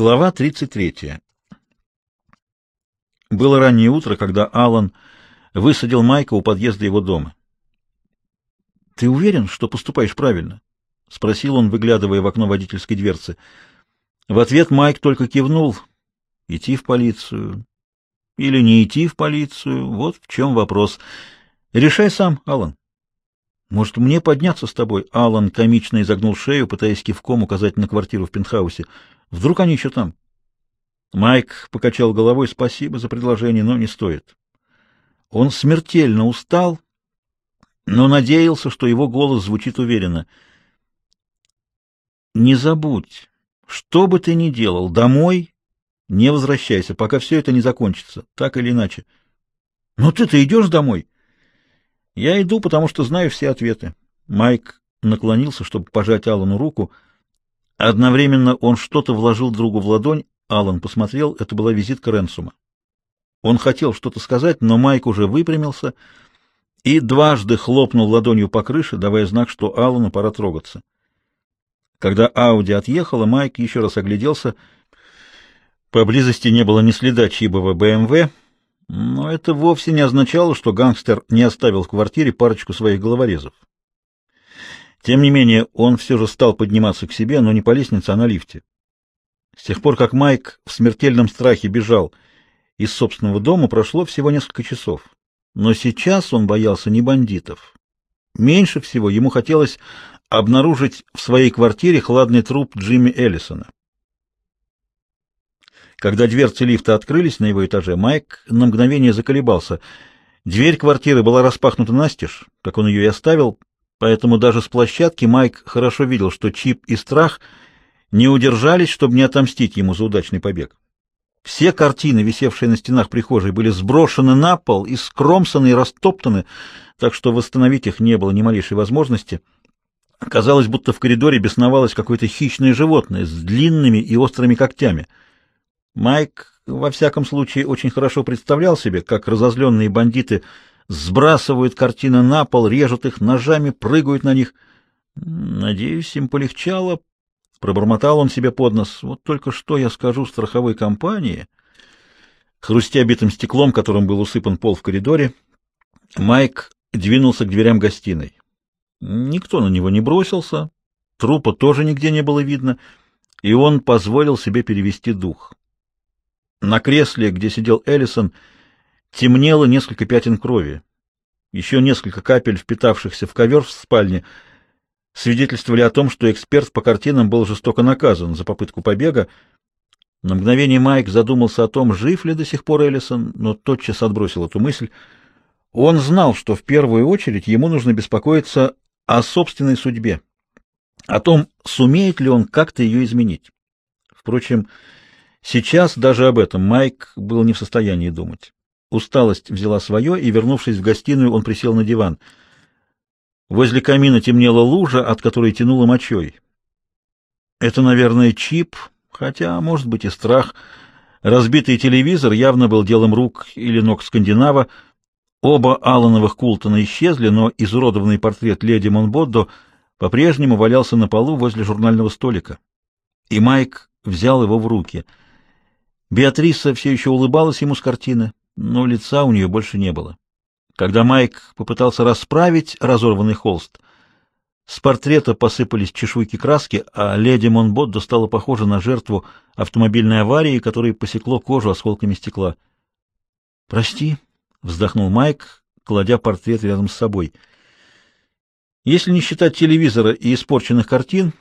Глава 33. Было раннее утро, когда Алан высадил Майка у подъезда его дома. «Ты уверен, что поступаешь правильно?» — спросил он, выглядывая в окно водительской дверцы. В ответ Майк только кивнул. «Идти в полицию или не идти в полицию? Вот в чем вопрос. Решай сам, Алан». «Может, мне подняться с тобой?» Алан комично изогнул шею, пытаясь кивком указать на квартиру в пентхаусе. Вдруг они еще там? Майк покачал головой. Спасибо за предложение, но не стоит. Он смертельно устал, но надеялся, что его голос звучит уверенно. Не забудь, что бы ты ни делал, домой не возвращайся, пока все это не закончится, так или иначе. Но ты-то идешь домой? Я иду, потому что знаю все ответы. Майк наклонился, чтобы пожать Аллану руку — Одновременно он что-то вложил другу в ладонь. Алан посмотрел, это была визитка Ренсума. Он хотел что-то сказать, но Майк уже выпрямился и дважды хлопнул ладонью по крыше, давая знак, что Алану пора трогаться. Когда Ауди отъехала, Майк еще раз огляделся. Поблизости не было ни следа чьего БМВ, но это вовсе не означало, что гангстер не оставил в квартире парочку своих головорезов. Тем не менее, он все же стал подниматься к себе, но не по лестнице, а на лифте. С тех пор, как Майк в смертельном страхе бежал из собственного дома, прошло всего несколько часов. Но сейчас он боялся не бандитов. Меньше всего ему хотелось обнаружить в своей квартире хладный труп Джимми Эллисона. Когда дверцы лифта открылись на его этаже, Майк на мгновение заколебался. Дверь квартиры была распахнута настежь, как он ее и оставил, Поэтому даже с площадки Майк хорошо видел, что Чип и Страх не удержались, чтобы не отомстить ему за удачный побег. Все картины, висевшие на стенах прихожей, были сброшены на пол и скромсаны и растоптаны, так что восстановить их не было ни малейшей возможности. Казалось, будто в коридоре бесновалось какое-то хищное животное с длинными и острыми когтями. Майк, во всяком случае, очень хорошо представлял себе, как разозленные бандиты — сбрасывают картины на пол, режут их ножами, прыгают на них. Надеюсь, им полегчало. Пробормотал он себе под нос. Вот только что я скажу страховой компании. Хрустя битым стеклом, которым был усыпан пол в коридоре, Майк двинулся к дверям гостиной. Никто на него не бросился, трупа тоже нигде не было видно, и он позволил себе перевести дух. На кресле, где сидел Эллисон, темнело несколько пятен крови. Еще несколько капель, впитавшихся в ковер в спальне, свидетельствовали о том, что эксперт по картинам был жестоко наказан за попытку побега. На мгновение Майк задумался о том, жив ли до сих пор Эллисон, но тотчас отбросил эту мысль. Он знал, что в первую очередь ему нужно беспокоиться о собственной судьбе, о том, сумеет ли он как-то ее изменить. Впрочем, сейчас даже об этом Майк был не в состоянии думать. Усталость взяла свое, и, вернувшись в гостиную, он присел на диван. Возле камина темнела лужа, от которой тянуло мочой. Это, наверное, чип, хотя, может быть, и страх. Разбитый телевизор явно был делом рук или ног скандинава. Оба Аллановых Култона исчезли, но изуродованный портрет леди Монбоддо по-прежнему валялся на полу возле журнального столика. И Майк взял его в руки. Беатриса все еще улыбалась ему с картины но лица у нее больше не было. Когда Майк попытался расправить разорванный холст, с портрета посыпались чешуйки краски, а леди Монбоддо стала похожа на жертву автомобильной аварии, которая посекло кожу осколками стекла. «Прости», — вздохнул Майк, кладя портрет рядом с собой. Если не считать телевизора и испорченных картин,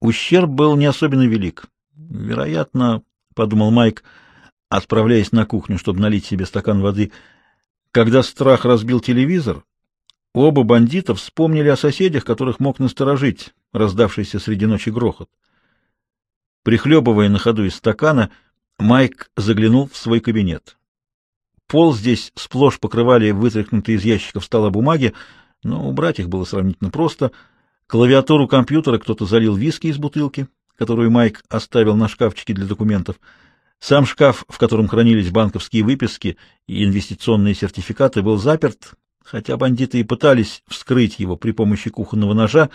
ущерб был не особенно велик. Вероятно, — подумал Майк, — отправляясь на кухню, чтобы налить себе стакан воды. Когда страх разбил телевизор, оба бандита вспомнили о соседях, которых мог насторожить раздавшийся среди ночи грохот. Прихлебывая на ходу из стакана, Майк заглянул в свой кабинет. Пол здесь сплошь покрывали вытряхнутые из ящиков стола бумаги, но убрать их было сравнительно просто. Клавиатуру компьютера кто-то залил виски из бутылки, которую Майк оставил на шкафчике для документов — сам шкаф, в котором хранились банковские выписки и инвестиционные сертификаты, был заперт, хотя бандиты и пытались вскрыть его при помощи кухонного ножа,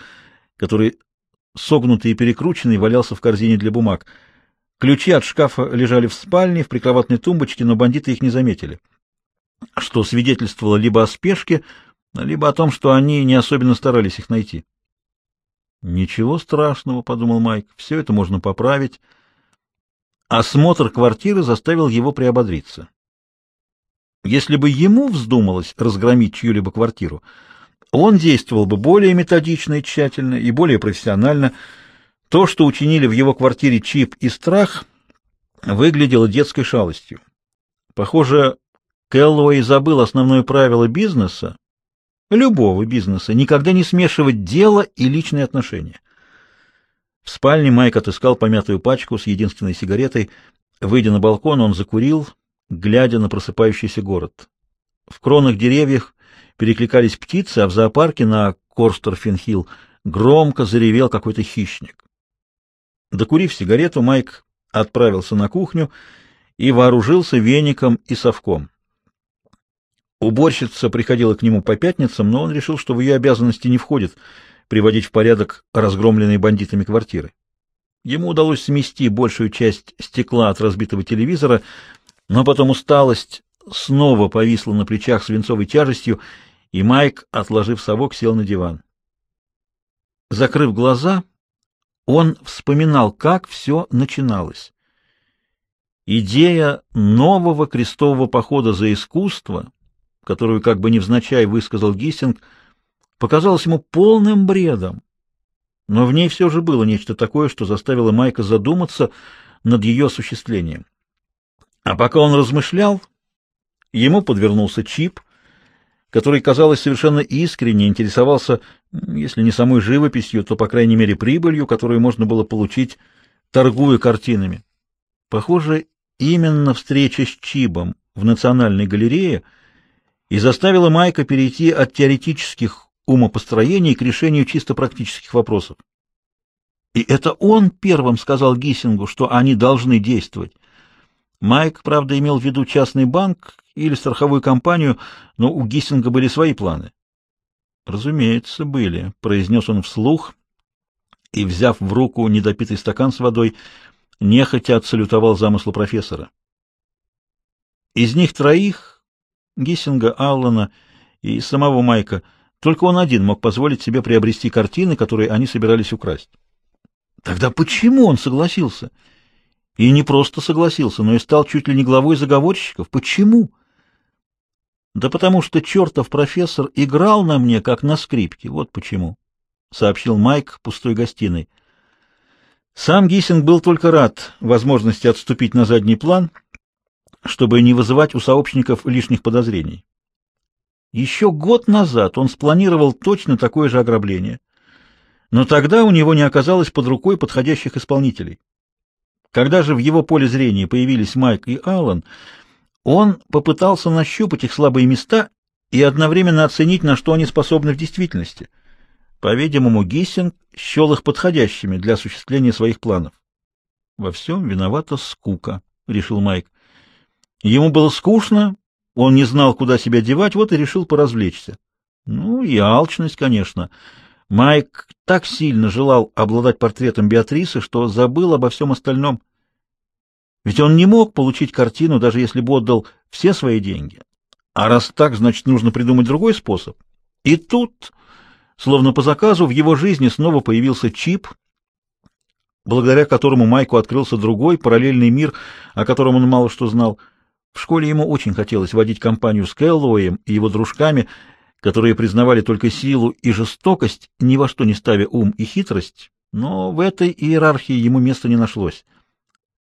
который, согнутый и перекрученный, валялся в корзине для бумаг. Ключи от шкафа лежали в спальне, в прикроватной тумбочке, но бандиты их не заметили, что свидетельствовало либо о спешке, либо о том, что они не особенно старались их найти. «Ничего страшного», — подумал Майк, — «все это можно поправить». Осмотр квартиры заставил его приободриться. Если бы ему вздумалось разгромить чью-либо квартиру, он действовал бы более методично и тщательно, и более профессионально. То, что учинили в его квартире Чип и Страх, выглядело детской шалостью. Похоже, Кэллоуэй забыл основное правило бизнеса, любого бизнеса, никогда не смешивать дело и личные отношения. В спальне Майк отыскал помятую пачку с единственной сигаретой. Выйдя на балкон, он закурил, глядя на просыпающийся город. В кронах деревьев перекликались птицы, а в зоопарке на Корстерфинхилл громко заревел какой-то хищник. Докурив сигарету, Майк отправился на кухню и вооружился веником и совком. Уборщица приходила к нему по пятницам, но он решил, что в ее обязанности не входит приводить в порядок разгромленные бандитами квартиры. Ему удалось смести большую часть стекла от разбитого телевизора, но потом усталость снова повисла на плечах свинцовой тяжестью, и Майк, отложив совок, сел на диван. Закрыв глаза, он вспоминал, как все начиналось. Идея нового крестового похода за искусство, которую как бы невзначай высказал Гиссинг, показалась ему полным бредом. Но в ней все же было нечто такое, что заставило Майка задуматься над ее осуществлением. А пока он размышлял, ему подвернулся чип, который, казалось, совершенно искренне интересовался, если не самой живописью, то, по крайней мере, прибылью, которую можно было получить, торгуя картинами. Похоже, именно встреча с Чибом в Национальной галерее и заставила Майка перейти от теоретических умопостроений к решению чисто практических вопросов. И это он первым сказал Гиссингу, что они должны действовать. Майк, правда, имел в виду частный банк или страховую компанию, но у Гиссинга были свои планы. «Разумеется, были», — произнес он вслух и, взяв в руку недопитый стакан с водой, нехотя отсалютовал замыслу профессора. Из них троих, Гиссинга, Аллана и самого Майка, только он один мог позволить себе приобрести картины, которые они собирались украсть. Тогда почему он согласился? — и не просто согласился, но и стал чуть ли не главой заговорщиков. Почему? Да потому что чертов профессор играл на мне, как на скрипке. Вот почему, — сообщил Майк пустой гостиной. Сам Гиссинг был только рад возможности отступить на задний план, чтобы не вызывать у сообщников лишних подозрений. Еще год назад он спланировал точно такое же ограбление, но тогда у него не оказалось под рукой подходящих исполнителей. Когда же в его поле зрения появились Майк и Аллан, он попытался нащупать их слабые места и одновременно оценить, на что они способны в действительности. По-видимому, Гиссинг счел их подходящими для осуществления своих планов. «Во всем виновата скука», — решил Майк. Ему было скучно, он не знал, куда себя девать, вот и решил поразвлечься. Ну и алчность, конечно. Майк так сильно желал обладать портретом Беатрисы, что забыл обо всем остальном. Ведь он не мог получить картину, даже если бы отдал все свои деньги. А раз так, значит, нужно придумать другой способ. И тут, словно по заказу, в его жизни снова появился чип, благодаря которому Майку открылся другой, параллельный мир, о котором он мало что знал. В школе ему очень хотелось водить компанию с Кэллоуем и его дружками, которые признавали только силу и жестокость, ни во что не ставя ум и хитрость, но в этой иерархии ему места не нашлось.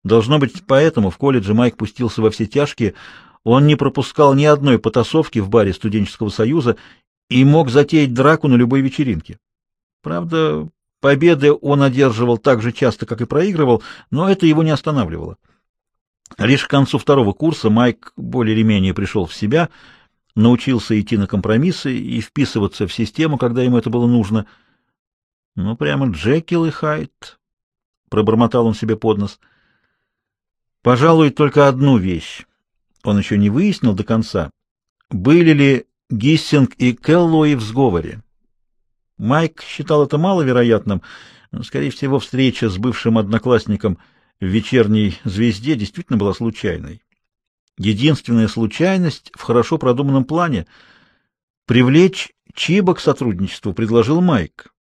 Должно быть, поэтому в колледже Майк пустился во все тяжкие, он не пропускал ни одной потасовки в баре студенческого союза и мог затеять драку на любой вечеринке. Правда, победы он одерживал так же часто, как и проигрывал, но это его не останавливало. Лишь к концу второго курса Майк более или менее пришел в себя — научился идти на компромиссы и вписываться в систему, когда ему это было нужно. Ну, прямо Джекил и Хайд, — пробормотал он себе под нос. Пожалуй, только одну вещь он еще не выяснил до конца. Были ли Гиссинг и Келлои в сговоре? Майк считал это маловероятным. Скорее всего, встреча с бывшим одноклассником в вечерней звезде действительно была случайной. Единственная случайность в хорошо продуманном плане — привлечь Чиба к сотрудничеству предложил Майк.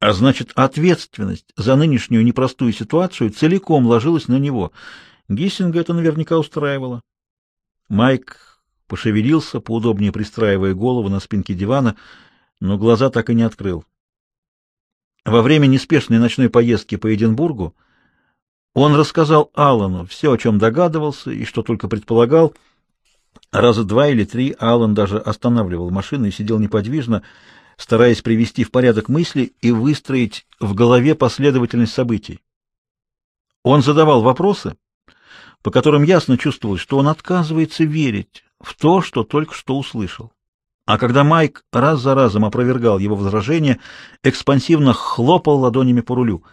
А значит, ответственность за нынешнюю непростую ситуацию целиком ложилась на него. Гиссинга это наверняка устраивало. Майк пошевелился, поудобнее пристраивая голову на спинке дивана, но глаза так и не открыл. Во время неспешной ночной поездки по Эдинбургу он рассказал Аллану все, о чем догадывался и что только предполагал. Раза два или три Аллан даже останавливал машину и сидел неподвижно, стараясь привести в порядок мысли и выстроить в голове последовательность событий. Он задавал вопросы, по которым ясно чувствовалось, что он отказывается верить в то, что только что услышал. А когда Майк раз за разом опровергал его возражения, экспансивно хлопал ладонями по рулю.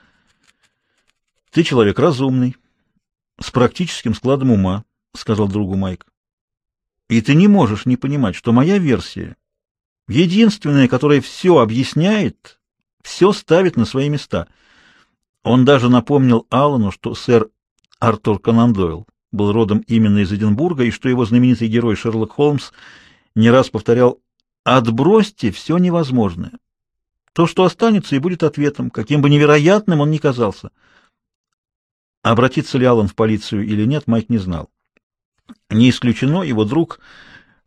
«Ты человек разумный, с практическим складом ума», — сказал другу Майк. «И ты не можешь не понимать, что моя версия Единственное, которое все объясняет, все ставит на свои места. Он даже напомнил Аллану, что сэр Артур Конан Дойл был родом именно из Эдинбурга, и что его знаменитый герой Шерлок Холмс не раз повторял «отбросьте все невозможное». То, что останется, и будет ответом, каким бы невероятным он ни казался. Обратиться ли Аллан в полицию или нет, Майк не знал. Не исключено, его друг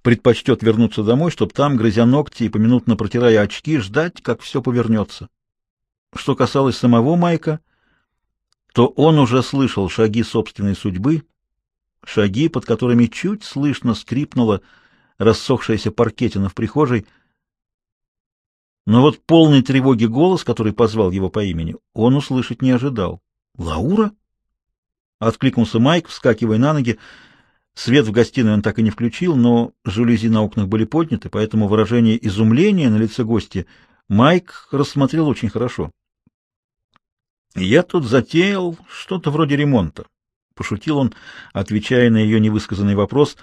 предпочтет вернуться домой, чтобы там, грызя ногти и поминутно протирая очки, ждать, как все повернется. Что касалось самого Майка, то он уже слышал шаги собственной судьбы, шаги, под которыми чуть слышно скрипнула рассохшаяся паркетина в прихожей. Но вот полный тревоги голос, который позвал его по имени, он услышать не ожидал. «Лаура?» — откликнулся Майк, вскакивая на ноги, — Свет в гостиной он так и не включил, но жалюзи на окнах были подняты, поэтому выражение изумления на лице гостя Майк рассмотрел очень хорошо. «Я тут затеял что-то вроде ремонта», — пошутил он, отвечая на ее невысказанный вопрос.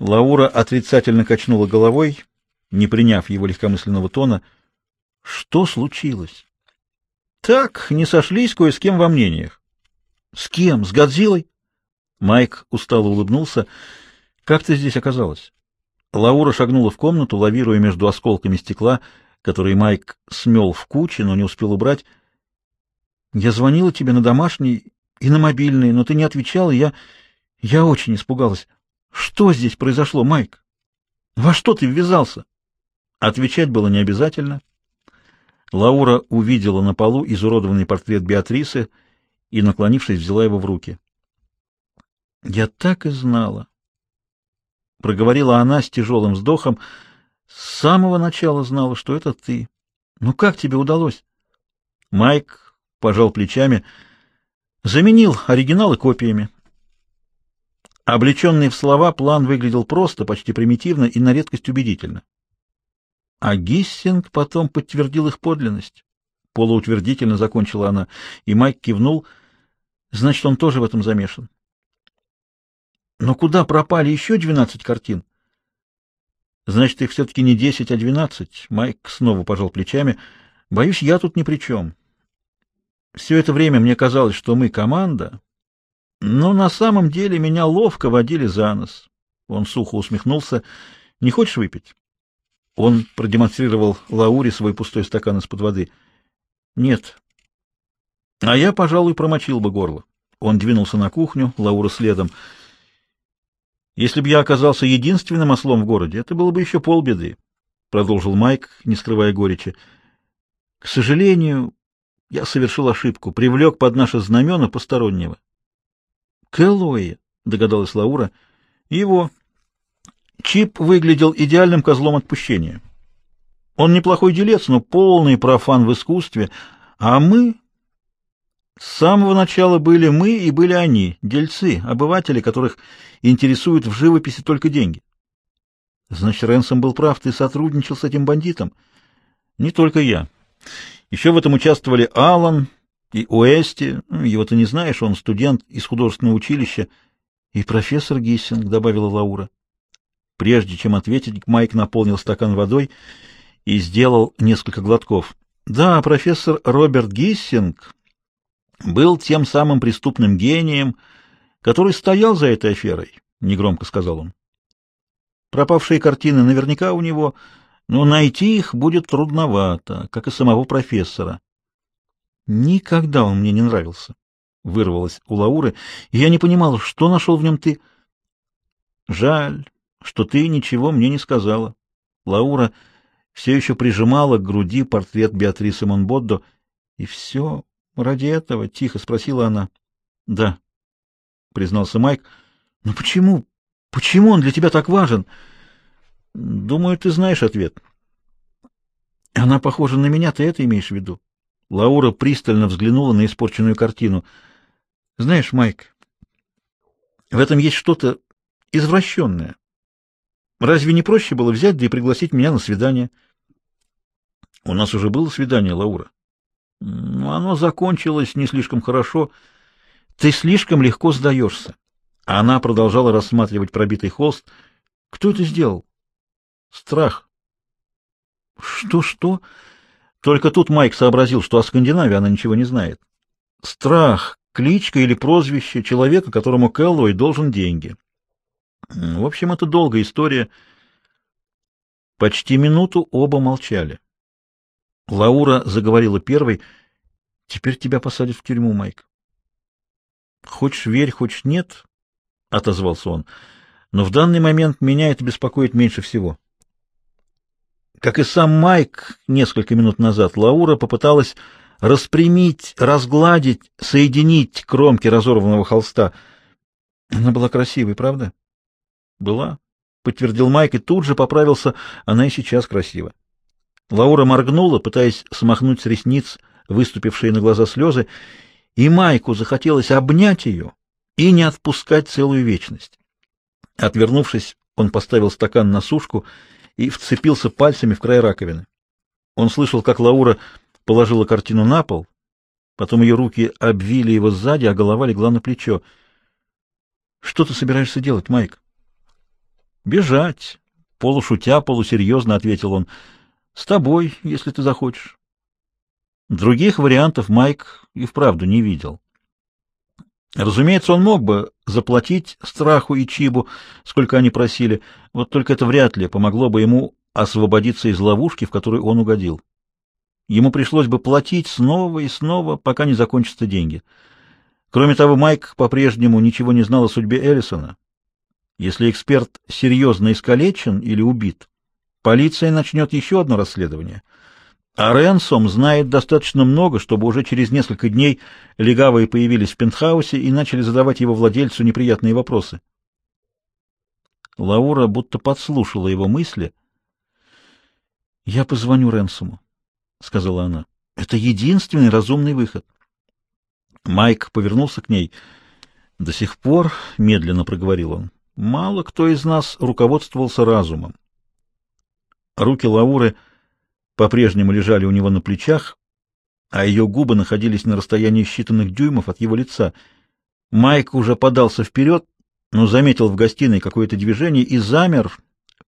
Лаура отрицательно качнула головой, не приняв его легкомысленного тона. «Что случилось?» «Так, не сошлись кое с кем во мнениях». «С кем? С Годзиллой?» Майк устало улыбнулся. «Как ты здесь оказалась?» Лаура шагнула в комнату, лавируя между осколками стекла, которые Майк смел в куче, но не успел убрать. «Я звонила тебе на домашний и на мобильный, но ты не отвечал, и я... я очень испугалась. Что здесь произошло, Майк? Во что ты ввязался?» Отвечать было не обязательно. Лаура увидела на полу изуродованный портрет Беатрисы и, наклонившись, взяла его в руки. Я так и знала. Проговорила она с тяжелым вздохом. С самого начала знала, что это ты. Ну как тебе удалось? Майк пожал плечами. Заменил оригиналы копиями. Облеченный в слова, план выглядел просто, почти примитивно и на редкость убедительно. А Гиссинг потом подтвердил их подлинность. Полуутвердительно закончила она, и Майк кивнул. Значит, он тоже в этом замешан. Но куда пропали еще двенадцать картин? Значит, их все-таки не десять, а двенадцать. Майк снова пожал плечами. Боюсь, я тут ни при чем. Все это время мне казалось, что мы команда, но на самом деле меня ловко водили за нос. Он сухо усмехнулся. Не хочешь выпить? Он продемонстрировал Лауре свой пустой стакан из-под воды. Нет. А я, пожалуй, промочил бы горло. Он двинулся на кухню, Лаура следом. Если бы я оказался единственным ослом в городе, это было бы еще полбеды, — продолжил Майк, не скрывая горечи. — К сожалению, я совершил ошибку, привлек под наше знамена постороннего. — Кэллоуи, — догадалась Лаура. — Его. Чип выглядел идеальным козлом отпущения. Он неплохой делец, но полный профан в искусстве, а мы с самого начала были мы и были они, дельцы, обыватели, которых интересуют в живописи только деньги. Значит, Ренсом был прав, ты сотрудничал с этим бандитом. Не только я. Еще в этом участвовали Алан и Уэсти, ну, его ты не знаешь, он студент из художественного училища, и профессор Гиссинг, добавила Лаура. Прежде чем ответить, Майк наполнил стакан водой и сделал несколько глотков. Да, профессор Роберт Гиссинг был тем самым преступным гением, который стоял за этой аферой, — негромко сказал он. Пропавшие картины наверняка у него, но найти их будет трудновато, как и самого профессора. Никогда он мне не нравился, — вырвалось у Лауры, и я не понимала, что нашел в нем ты. Жаль, что ты ничего мне не сказала. Лаура все еще прижимала к груди портрет Беатрисы Монбоддо. И все ради этого? — тихо спросила она. — Да, — признался Майк. — Но почему? Почему он для тебя так важен? — Думаю, ты знаешь ответ. — Она похожа на меня, ты это имеешь в виду? Лаура пристально взглянула на испорченную картину. — Знаешь, Майк, в этом есть что-то извращенное. Разве не проще было взять да и пригласить меня на свидание? — У нас уже было свидание, Лаура. — Оно закончилось не слишком хорошо. — ты слишком легко сдаешься. Она продолжала рассматривать пробитый холст. Кто это сделал? Страх. Что-что? Только тут Майк сообразил, что о Скандинавии она ничего не знает. Страх — кличка или прозвище человека, которому Кэллоуэй должен деньги. В общем, это долгая история. Почти минуту оба молчали. Лаура заговорила первой. «Теперь тебя посадят в тюрьму, Майк. Хочешь верь, хочешь нет, — отозвался он, — но в данный момент меня это беспокоит меньше всего. Как и сам Майк несколько минут назад, Лаура попыталась распрямить, разгладить, соединить кромки разорванного холста. Она была красивой, правда? Была, — подтвердил Майк и тут же поправился, она и сейчас красива. Лаура моргнула, пытаясь смахнуть с ресниц выступившие на глаза слезы, и Майку захотелось обнять ее и не отпускать целую вечность. Отвернувшись, он поставил стакан на сушку и вцепился пальцами в край раковины. Он слышал, как Лаура положила картину на пол, потом ее руки обвили его сзади, а голова легла на плечо. — Что ты собираешься делать, Майк? — Бежать, — полушутя, полусерьезно ответил он. — С тобой, если ты захочешь. Других вариантов Майк и вправду не видел. Разумеется, он мог бы заплатить Страху и Чибу, сколько они просили, вот только это вряд ли помогло бы ему освободиться из ловушки, в которую он угодил. Ему пришлось бы платить снова и снова, пока не закончатся деньги. Кроме того, Майк по-прежнему ничего не знал о судьбе Эллисона. Если эксперт серьезно искалечен или убит, полиция начнет еще одно расследование — а Ренсом знает достаточно много, чтобы уже через несколько дней легавые появились в пентхаусе и начали задавать его владельцу неприятные вопросы. Лаура будто подслушала его мысли. «Я позвоню Ренсому», — сказала она. «Это единственный разумный выход». Майк повернулся к ней. «До сих пор», — медленно проговорил он, — «мало кто из нас руководствовался разумом». Руки Лауры — по-прежнему лежали у него на плечах, а ее губы находились на расстоянии считанных дюймов от его лица. Майк уже подался вперед, но заметил в гостиной какое-то движение и замер,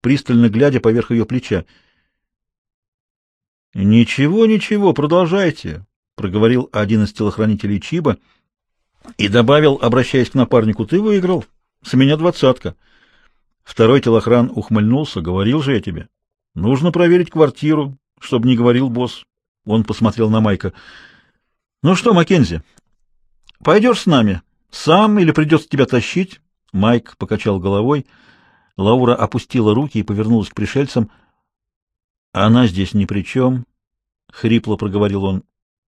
пристально глядя поверх ее плеча. «Ничего, ничего, продолжайте», — проговорил один из телохранителей Чиба и добавил, обращаясь к напарнику, «Ты выиграл. С меня двадцатка». Второй телохран ухмыльнулся, говорил же я тебе. Нужно проверить квартиру, чтобы не говорил босс. Он посмотрел на Майка. Ну что, Маккензи, пойдешь с нами? Сам или придется тебя тащить? Майк покачал головой. Лаура опустила руки и повернулась к пришельцам. Она здесь ни при чем, — хрипло проговорил он.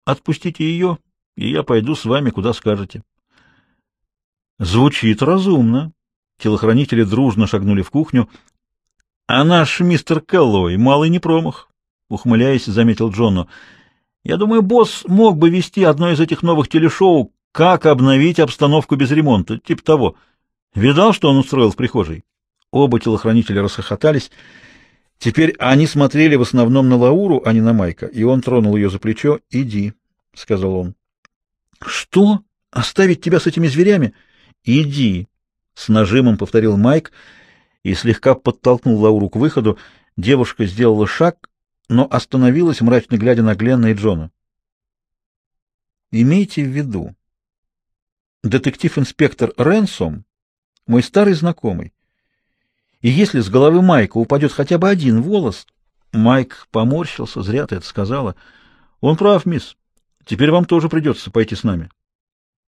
Отпустите ее, и я пойду с вами, куда скажете. Звучит разумно. Телохранители дружно шагнули в кухню. А наш мистер Келлой малый не промах. — ухмыляясь, заметил Джону. «Я думаю, босс мог бы вести одно из этих новых телешоу «Как обновить обстановку без ремонта», типа того. Видал, что он устроил в прихожей?» Оба телохранителя расхохотались. Теперь они смотрели в основном на Лауру, а не на Майка, и он тронул ее за плечо. «Иди», — сказал он. «Что? Оставить тебя с этими зверями?» «Иди», — с нажимом повторил Майк и слегка подтолкнул Лауру к выходу. Девушка сделала шаг, но остановилась, мрачно глядя на Гленна и Джона. Имейте в виду, детектив-инспектор Ренсом — мой старый знакомый. И если с головы Майка упадет хотя бы один волос... Майк поморщился, зря ты это сказала. Он прав, мисс. Теперь вам тоже придется пойти с нами.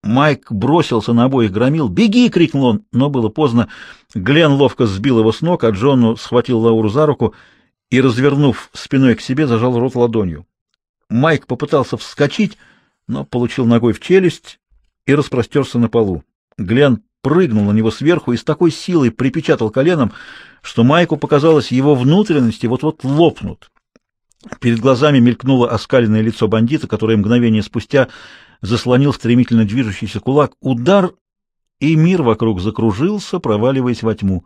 Майк бросился на обоих громил. «Беги!» — крикнул он, но было поздно. Глен ловко сбил его с ног, а Джону схватил Лауру за руку и, развернув спиной к себе, зажал рот ладонью. Майк попытался вскочить, но получил ногой в челюсть и распростерся на полу. Глен прыгнул на него сверху и с такой силой припечатал коленом, что Майку показалось, его внутренности вот-вот лопнут. Перед глазами мелькнуло оскаленное лицо бандита, которое мгновение спустя заслонил стремительно движущийся кулак. Удар, и мир вокруг закружился, проваливаясь во тьму.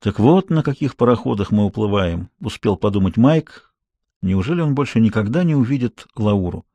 «Так вот на каких пароходах мы уплываем», — успел подумать Майк. «Неужели он больше никогда не увидит Лауру?»